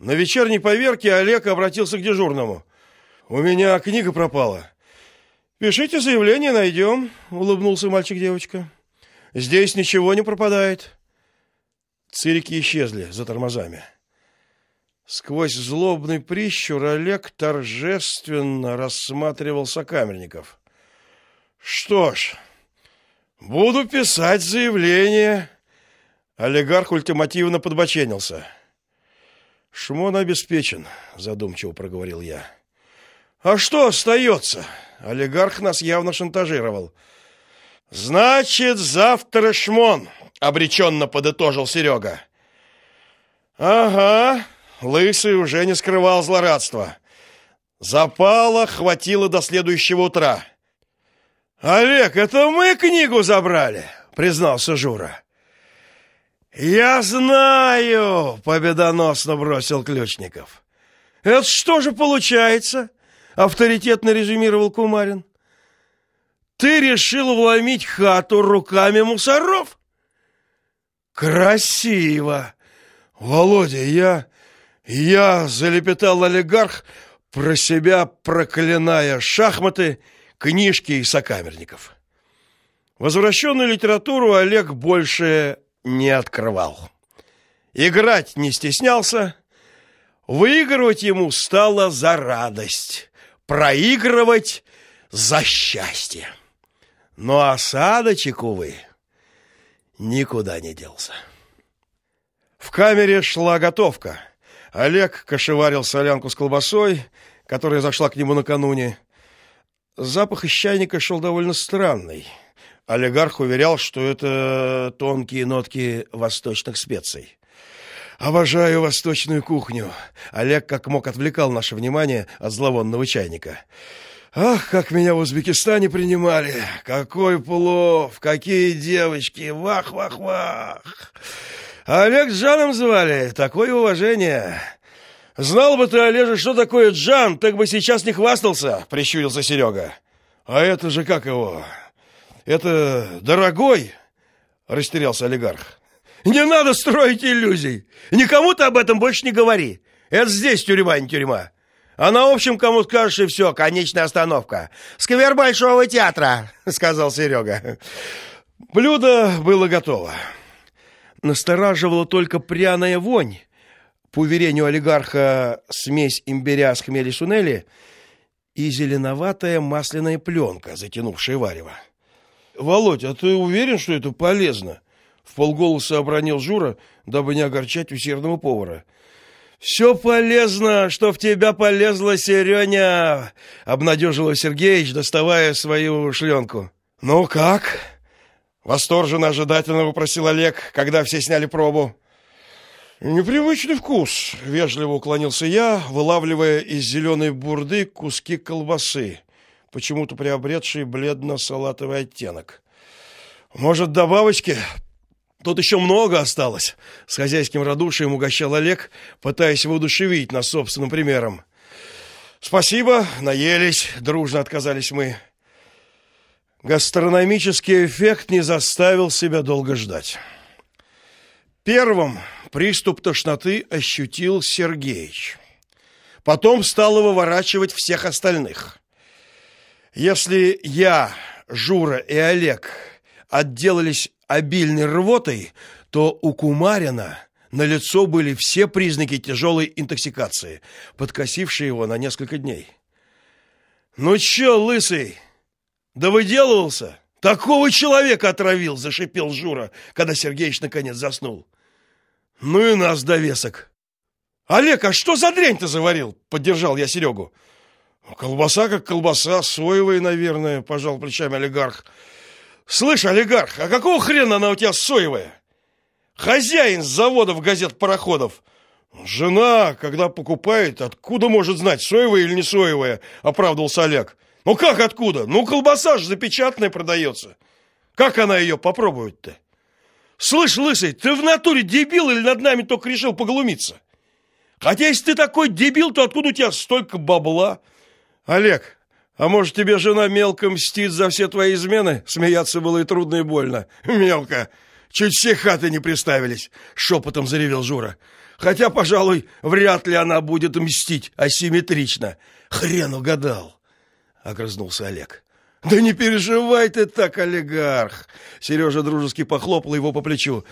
На вечерней поверке Олег обратился к дежурному. «У меня книга пропала». «Пишите заявление, найдем», — улыбнулся мальчик-девочка. «Здесь ничего не пропадает». Цирики исчезли за тормозами. Сквозь злобный прищур Олег торжественно рассматривал сокамерников. «Что ж, буду писать заявление». Олигарх ультимативно подбоченился. Шмон обеспечен, задумчиво проговорил я. А что остается? Олигарх нас явно шантажировал. Значит, завтра шмон, обреченно подытожил Серега. Ага, лысый уже не скрывал злорадства. Запала хватило до следующего утра. Олег, это мы книгу забрали, признался Жура. «Я знаю!» — победоносно бросил Ключников. «Это что же получается?» — авторитетно резюмировал Кумарин. «Ты решил вломить хату руками мусоров?» «Красиво!» «Володя, я... я...» — залепетал олигарх, про себя проклиная шахматы, книжки и сокамерников. Возвращенную литературу Олег больше не открывал. Играть не стеснялся, выигрывать ему стало за радость, проигрывать за счастье. Но осадочек, увы, никуда не делся. В камере шла готовка. Олег кошеварил солянку с колбасой, которая зашла к нему накануне. Запах из чайника шел довольно странный. Олигарх уверял, что это тонкие нотки восточных специй. Обожаю восточную кухню. Олег как мог отвлекал наше внимание от зловонного чайника. Ах, как меня в Узбекистане принимали. Какой плов, какие девочки. Вах-вах-вах. Олег с Жаном звали. Такое уважение. Знал бы ты, Олежа, что такое Джан, так бы сейчас не хвастался, прищурился Серега. А это же как его? Это дорогой, растерялся олигарх. Не надо строить иллюзий. Никому ты об этом больше не говори. Это здесь тюрьма, не тюрьма. А на общем кому скажешь и все, конечная остановка. Сквер Большого театра, сказал Серега. Блюдо было готово. Настораживала только пряная вонь. По уверению олигарха, смесь имбиря с хмели-сунели и зеленоватая масляная пленка, затянувшая варево. Володь, а ты уверен, что это полезно? В полголоса обронил Жура, дабы не огорчать усердного повара. Все полезно, что в тебя полезла Серёня, обнадежил Сергеич, доставая свою шленку. Ну как? Восторженно ожидательно вопросил Олег, когда все сняли пробу. Непривычный вкус, вежливо уклонился я, вылавливая из зеленой бурды куски колбасы почему-то приобретший бледно-салатовый оттенок. Может, добавочки? Тут еще много осталось. С хозяйским радушием угощал Олег, пытаясь воодушевить нас собственным примером. Спасибо, наелись, дружно отказались мы. Гастрономический эффект не заставил себя долго ждать. Первым приступ тошноты ощутил Сергеич. Потом стал выворачивать всех остальных. Если я, Жура и Олег отделались обильной рвотой, то у Кумарина на лицо были все признаки тяжелой интоксикации, подкосившие его на несколько дней. Ну чё, лысый, да выделывался? Такого человека отравил, зашипел Жура, когда Сергеич наконец заснул. Ну и нас довесок. Олег, а что за дрянь ты заварил? поддержал я Серегу. Колбаса как колбаса, соевая, наверное, пожал плечами олигарх. Слышь, олигарх, а какого хрена она у тебя соевая? Хозяин заводов газет-пароходов. Жена, когда покупает, откуда может знать, соевая или не соевая, оправдывался Олег. Ну как откуда? Ну колбаса же запечатанная продается. Как она ее попробует-то? Слышь, лысый, ты в натуре дебил или над нами только решил поглумиться? Хотя если ты такой дебил, то откуда у тебя столько бабла? Олег, а может тебе жена мелко мстит за все твои измены? Смеяться было и трудно, и больно. Мелко. Чуть все хаты не приставились, шепотом заревел Жура. Хотя, пожалуй, вряд ли она будет мстить асимметрично. Хрен угадал, огрызнулся Олег. Да не переживай ты так, олигарх. Сережа дружески похлопал его по плечу.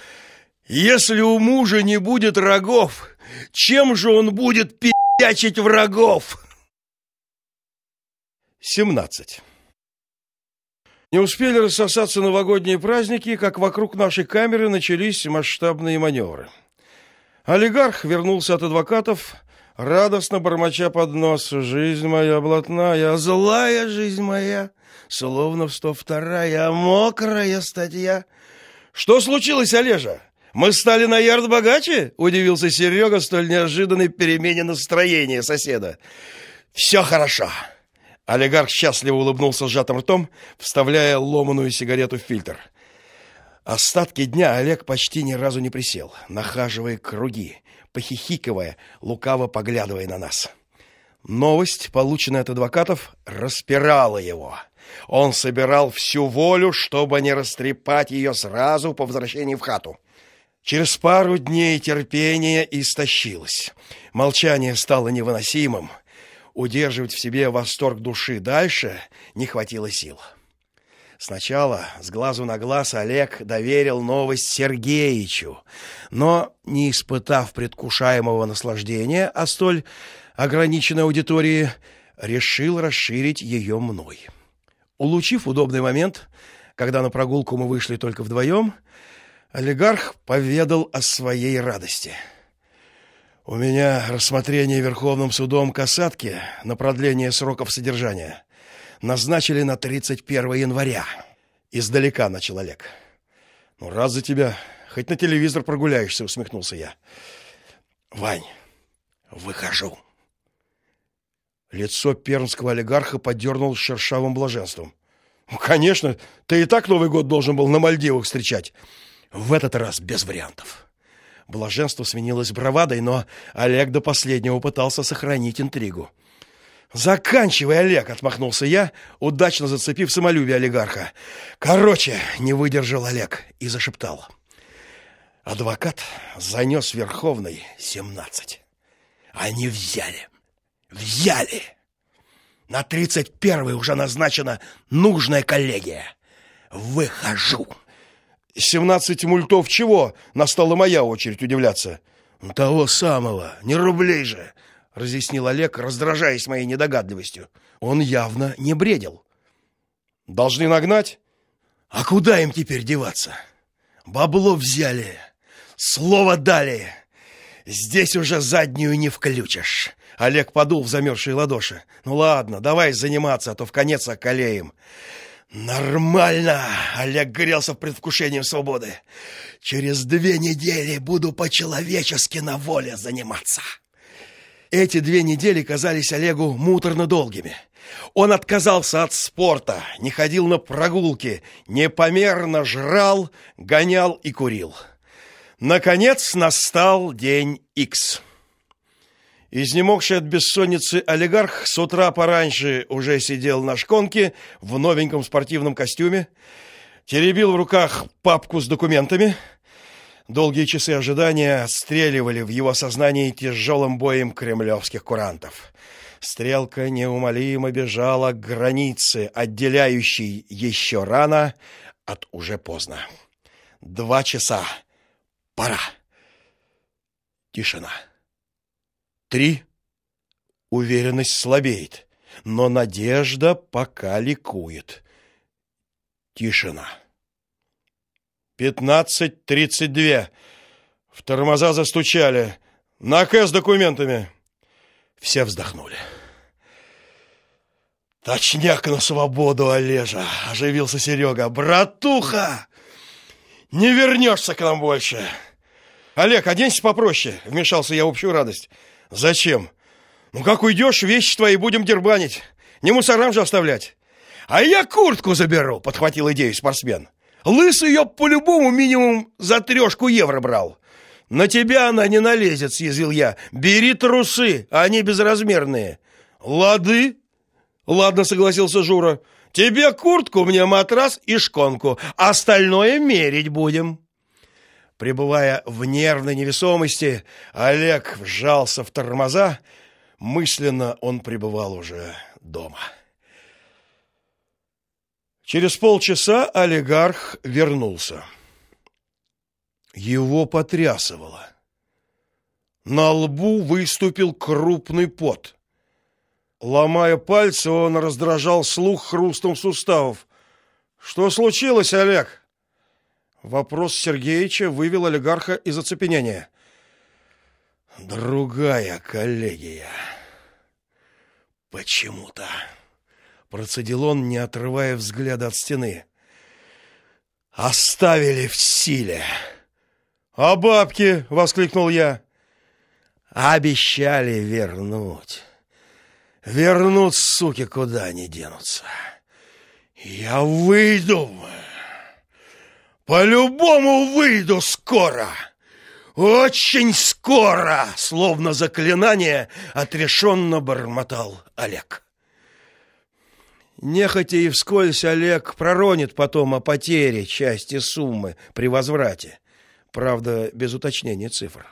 Если у мужа не будет рогов, чем же он будет пи***чить врагов? 17. Не успели рассосаться новогодние праздники, как вокруг нашей камеры начались масштабные маневры. Олигарх вернулся от адвокатов, радостно бормоча под нос «Жизнь моя блатная, злая жизнь моя, словно в сто вторая, мокрая статья». «Что случилось, Олежа? Мы стали на ярд богаче?» — удивился Серега столь неожиданной перемене настроения соседа. «Все хорошо». Олигарх счастливо улыбнулся сжатым ртом, вставляя ломаную сигарету в фильтр. Остатки дня Олег почти ни разу не присел, нахаживая круги, похихикивая, лукаво поглядывая на нас. Новость, полученная от адвокатов, распирала его. Он собирал всю волю, чтобы не растрепать ее сразу по возвращении в хату. Через пару дней терпение истощилось. Молчание стало невыносимым. Удерживать в себе восторг души дальше не хватило сил. Сначала с глазу на глаз Олег доверил новость Сергеичу, но, не испытав предвкушаемого наслаждения о столь ограниченной аудитории, решил расширить ее мной. Улучив удобный момент, когда на прогулку мы вышли только вдвоем, олигарх поведал о своей радости — у меня рассмотрение Верховным судом касатки на продление сроков содержания назначили на 31 января. Издалека начал Олег. Ну, раз за тебя, хоть на телевизор прогуляешься, усмехнулся я. Вань, выхожу. Лицо пермского олигарха подернуло шершавым блаженством. Ну, конечно, ты и так Новый год должен был на Мальдивах встречать. В этот раз без вариантов. Блаженство сменилось бравадой, но Олег до последнего пытался сохранить интригу. «Заканчивай, Олег!» — отмахнулся я, удачно зацепив самолюбие олигарха. «Короче!» — не выдержал Олег и зашептал. Адвокат занес Верховный семнадцать. Они взяли. Взяли! На тридцать первый уже назначена нужная коллегия. Выхожу!» «Семнадцать мультов чего?» — настала моя очередь удивляться. «Того самого, не рублей же!» — разъяснил Олег, раздражаясь моей недогадливостью. Он явно не бредил. «Должны нагнать?» «А куда им теперь деваться? Бабло взяли, слово дали. Здесь уже заднюю не включишь». Олег подул в замерзшие ладоши. «Ну ладно, давай заниматься, а то в конец околеем». Нормально, Олег грелся в предвкушении свободы. Через две недели буду по-человечески на воле заниматься. Эти две недели казались Олегу муторно долгими. Он отказался от спорта, не ходил на прогулки, непомерно жрал, гонял и курил. Наконец настал день Икс. Изнемогший от бессонницы олигарх с утра пораньше уже сидел на шконке в новеньком спортивном костюме, теребил в руках папку с документами. Долгие часы ожидания отстреливали в его сознании тяжелым боем кремлевских курантов. Стрелка неумолимо бежала к границе, отделяющей еще рано от уже поздно. Два часа. Пора. Тишина. Три. Уверенность слабеет, но надежда пока ликует. Тишина. Пятнадцать тридцать две. В тормоза застучали. На К с документами. Все вздохнули. Точняк на свободу, Олежа, оживился Серега. Братуха! Не вернешься к нам больше. Олег, оденься попроще, вмешался я в общую радость. Зачем? Ну как уйдешь, вещи твои будем дербанить. Не мусорам же оставлять. А я куртку заберу, подхватил идею спортсмен. Лысый ее по-любому минимум за трешку евро брал. На тебя она не налезет, съязвил я. Бери трусы, они безразмерные. Лады? Ладно, согласился Жура. Тебе куртку, мне матрас и шконку. Остальное мерить будем. Пребывая в нервной невесомости, Олег вжался в тормоза. Мысленно он пребывал уже дома. Через полчаса олигарх вернулся. Его потрясывало. На лбу выступил крупный пот. Ломая пальцы, он раздражал слух хрустом суставов. Что случилось, Олег? Вопрос Сергеевича вывел олигарха из оцепенения. Другая коллегия. Почему-то процедил он, не отрывая взгляда от стены. Оставили в силе. А бабки, воскликнул я. Обещали вернуть. Вернут, суки, куда они денутся. Я выйду. По-любому выйду скоро. Очень скоро, словно заклинание, отрешенно бормотал Олег. Нехотя и вскользь Олег проронит потом о потере части суммы при возврате. Правда, без уточнения цифр.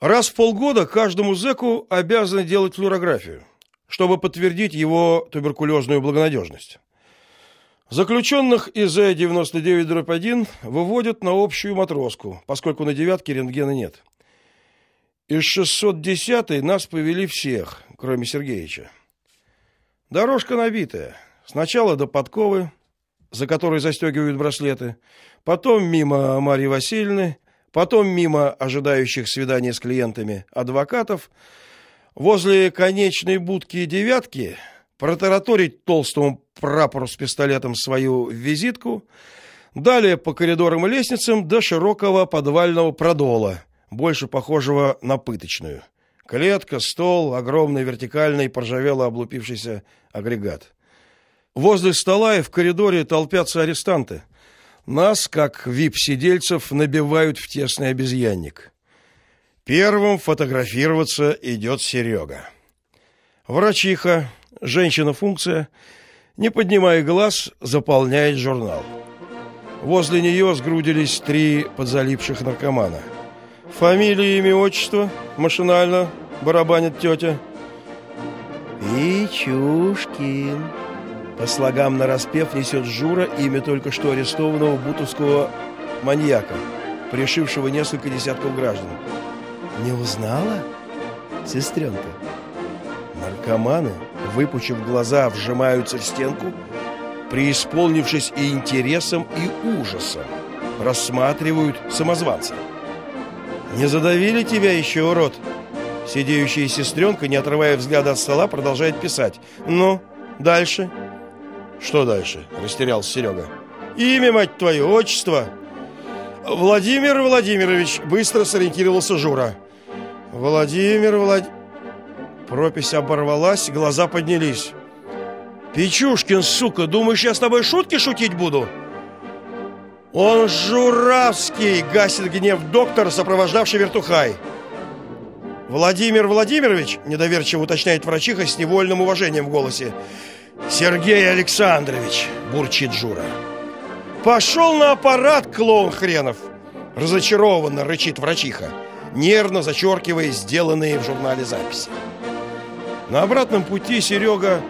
Раз в полгода каждому зэку обязаны делать флюорографию, чтобы подтвердить его туберкулезную благонадежность. Заключенных из Э-99-1 выводят на общую матроску, поскольку на девятке рентгена нет. Из 610-й нас повели всех, кроме Сергеевича. Дорожка набитая. Сначала до подковы, за которой застегивают браслеты, потом мимо Марии Васильевны, потом мимо ожидающих свидания с клиентами адвокатов, возле конечной будки девятки протараторить толстому прапору с пистолетом свою визитку, далее по коридорам и лестницам до широкого подвального продола, больше похожего на пыточную. Клетка, стол, огромный вертикальный поржавело облупившийся агрегат. Возле стола и в коридоре толпятся арестанты. Нас, как вип-сидельцев, набивают в тесный обезьянник. Первым фотографироваться идет Серега. Врачиха, женщина-функция, не поднимая глаз, заполняет журнал. Возле нее сгрудились три подзалипших наркомана. Фамилия, имя, отчество, машинально барабанит тетя. Пичушкин. По слогам нараспев несет Жура имя только что арестованного бутовского маньяка, пришившего несколько десятков граждан. Не узнала? Сестренка. Наркоманы выпучив глаза, вжимаются в стенку, преисполнившись и интересом, и ужасом, рассматривают самозванца. «Не задавили тебя еще, урод?» Сидеющая сестренка, не отрывая взгляда от стола, продолжает писать. «Ну, дальше?» «Что дальше?» – растерялся Серега. «Имя, мать твою, отчество!» «Владимир Владимирович», – быстро сориентировался Жура. «Владимир Владимирович...» Пропись оборвалась, глаза поднялись. «Печушкин, сука, думаешь, я с тобой шутки шутить буду?» «Он Журавский!» — гасит гнев доктор, сопровождавший вертухай. «Владимир Владимирович?» — недоверчиво уточняет врачиха с невольным уважением в голосе. «Сергей Александрович!» — бурчит Жура. «Пошел на аппарат, клоун хренов!» Разочарованно рычит врачиха, нервно зачеркивая сделанные в журнале записи. На обратном пути Серега,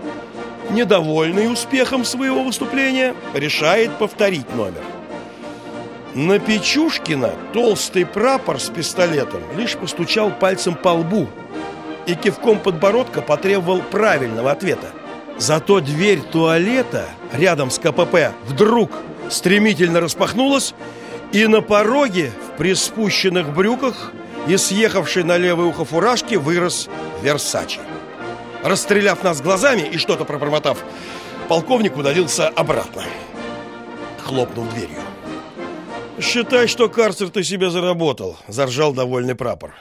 недовольный успехом своего выступления, решает повторить номер. На Печушкина толстый прапор с пистолетом лишь постучал пальцем по лбу и кивком подбородка потребовал правильного ответа. Зато дверь туалета рядом с КПП вдруг стремительно распахнулась, и на пороге в приспущенных брюках и съехавшей на левое ухо фуражке вырос Версачи. Расстреляв нас глазами и что-то пробормотав, полковник удалился обратно, хлопнув дверью. «Считай, что карцер ты себе заработал», — заржал довольный прапор.